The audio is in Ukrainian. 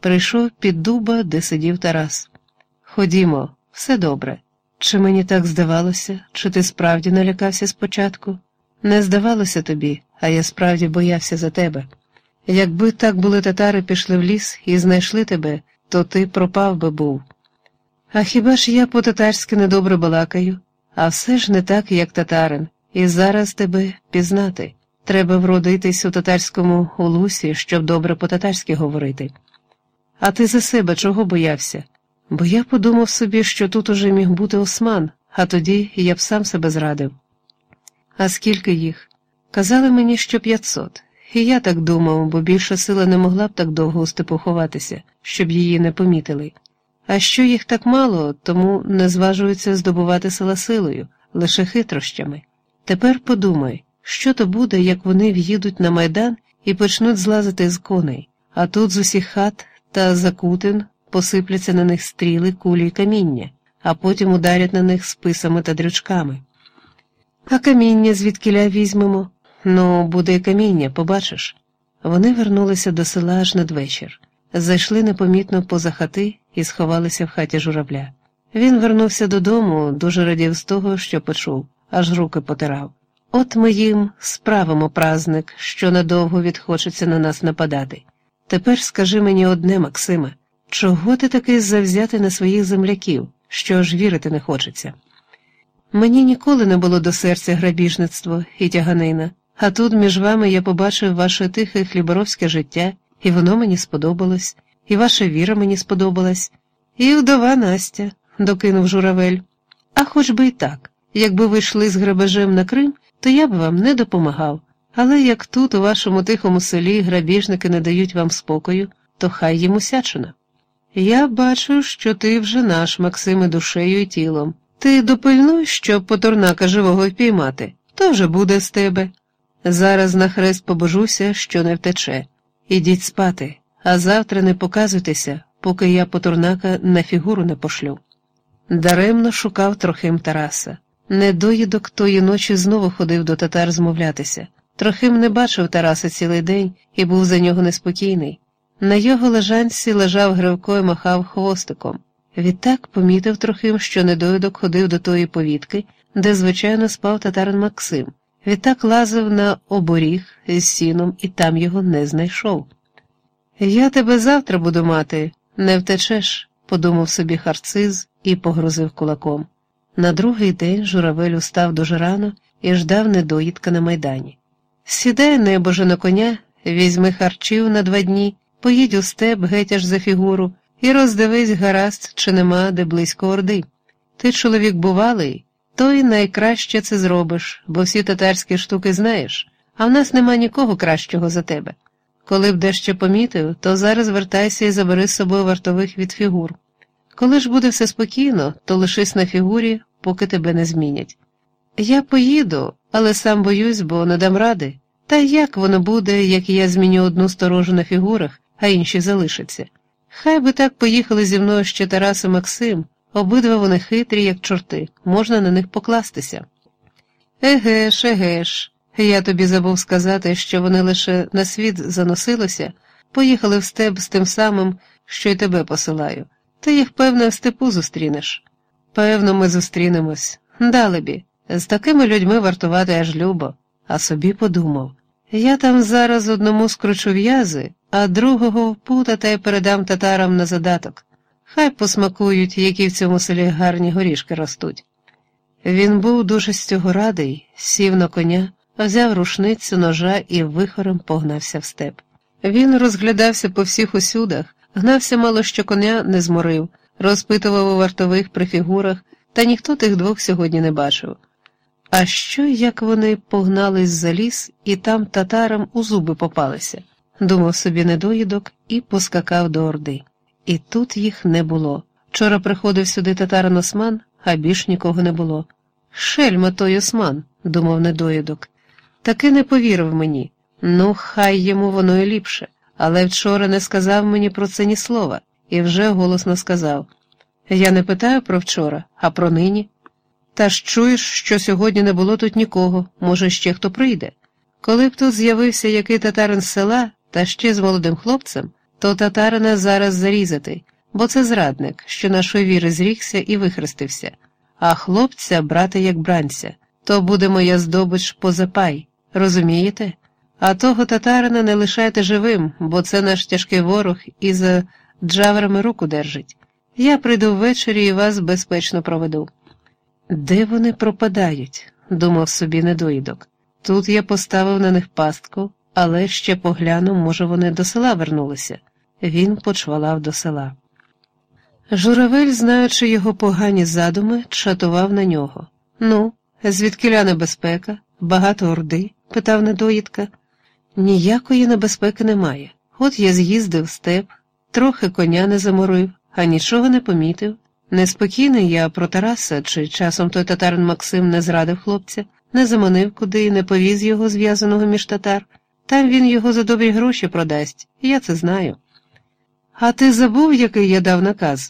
прийшов під дуба, де сидів Тарас. Ходімо, все добре. Чи мені так здавалося, чи ти справді налякався спочатку? Не здавалося тобі, а я справді боявся за тебе. Якби так були татари пішли в ліс і знайшли тебе, то ти пропав би був. А хіба ж я по татарськи недобре балакаю, а все ж не так, як татарин, і зараз тебе пізнати. Треба вродитись у татарському улусі, щоб добре по татарськи говорити. А ти за себе чого боявся? Бо я подумав собі, що тут уже міг бути осман, а тоді я б сам себе зрадив. А скільки їх? Казали мені, що п'ятсот. І я так думав, бо більша сила не могла б так довго у степу ховатися, щоб її не помітили. А що їх так мало, тому не зважуються здобувати сила силою, лише хитрощами. Тепер подумай, що то буде, як вони в'їдуть на майдан і почнуть злазити з коней, а тут з усіх хат та закутин посипляться на них стріли, кулі й каміння, а потім ударять на них списами та дрючками. А каміння звідкиля візьмемо? Ну, буде і каміння, побачиш. Вони вернулися до села аж надвечір, зайшли непомітно поза хати і сховалися в хаті журавля. Він вернувся додому, дуже радів з того, що почув, аж руки потирав. От ми їм справимо праздник, що надовго відхочеться на нас нападати. Тепер скажи мені одне, Максиме, чого ти такий завзятий на своїх земляків, що аж вірити не хочеться? Мені ніколи не було до серця грабіжництво і тяганина, а тут між вами я побачив ваше тихе хліборовське життя, і воно мені сподобалось, і ваша віра мені сподобалась, і вдова Настя, докинув журавель. А хоч би й так, якби ви йшли з грабежем на Крим, то я б вам не допомагав. Але як тут, у вашому тихому селі, грабіжники не дають вам спокою, то хай їм усячина. Я бачу, що ти вже наш, Максиме, душею і тілом. Ти допильнуй, щоб поторнака живого впіймати, то вже буде з тебе. Зараз на хрест побожуся, що не втече. Ідіть спати, а завтра не показуйтеся, поки я поторнака на фігуру не пошлю. Даремно шукав трохим Тараса. Недоїдок тої ночі знову ходив до татар змовлятися. Трохим не бачив Тараса цілий день і був за нього неспокійний. На його лежанці лежав Гривко і махав хвостиком. Відтак помітив трохим, що недоїдок ходив до тої повітки, де, звичайно, спав татарин Максим. Відтак лазив на оборіг з сіном і там його не знайшов. Я тебе завтра буду мати, не втечеш, подумав собі харциз і погрозив кулаком. На другий день журавель устав дуже рано і ждав недоїдка на майдані. Сідай, небоже, на коня, візьми харчів на два дні, поїдь у степ геть за фігуру і роздивись гаразд, чи нема де близько орди. Ти чоловік бувалий, то й найкраще це зробиш, бо всі татарські штуки знаєш, а в нас нема нікого кращого за тебе. Коли б дещо помітив, то зараз вертайся і забери з собою вартових від фігур. Коли ж буде все спокійно, то лишись на фігурі, поки тебе не змінять. Я поїду, але сам боюсь, бо не дам ради. Та як воно буде, як я зміню одну сторожу на фігурах, а інші залишаться? Хай би так поїхали зі мною ще Тарас і Максим, обидва вони хитрі, як чорти, можна на них покластися. Еге ж, еге ж, я тобі забув сказати, що вони лише на світ заносилися, поїхали в степ з тим самим, що й тебе посилаю. Ти їх, певне, в степу зустрінеш. Певно, ми зустрінемось. Далебі, з такими людьми вартувати аж любо, а собі подумав. Я там зараз одному скручу в'язи, а другого впута та й передам татарам на задаток. Хай посмакують, які в цьому селі гарні горішки ростуть. Він був дуже з цього радий, сів на коня, взяв рушницю ножа і вихором погнався в степ. Він розглядався по всіх усюдах, гнався мало що коня не зморив, розпитував у вартових при фігурах, та ніхто тих двох сьогодні не бачив. А що, як вони погнались за ліс і там татарам у зуби попалися? Думав собі недоїдок і поскакав до Орди. І тут їх не було. Вчора приходив сюди татарин осман, а більш нікого не було. Шельма той осман, думав недоїдок. Таки не повірив мені. Ну, хай йому воно і ліпше, але вчора не сказав мені про це ні слова, і вже голосно сказав Я не питаю про вчора, а про нині. Та ж чуєш, що сьогодні не було тут нікого, може, ще хто прийде. Коли б тут з'явився який татарин з села, та ще з молодим хлопцем, то татарина зараз зарізати, бо це зрадник, що нашої віри зрікся і вихрестився, а хлопця брати як бранця, то буде моя здобич позапай, розумієте? А того татарина не лишайте живим, бо це наш тяжкий ворог і за джаверами руку держить. Я прийду ввечері і вас безпечно проведу. Де вони пропадають? думав собі недоїдок. Тут я поставив на них пастку, але ще погляну, може, вони до села вернулися. Він почвалав до села. Журавель, знаючи його погані задуми, чатував на нього. Ну, звідкиля небезпека, багато орди? питав недоїдка. Ніякої небезпеки немає. От я з'їздив степ, трохи коня не заморив, а нічого не помітив. Неспокійний я про Тараса, чи часом той татарин Максим не зрадив хлопця, не заманив куди і не повіз його зв'язаного між татар. Там він його за добрі гроші продасть, я це знаю. А ти забув, який я дав наказ?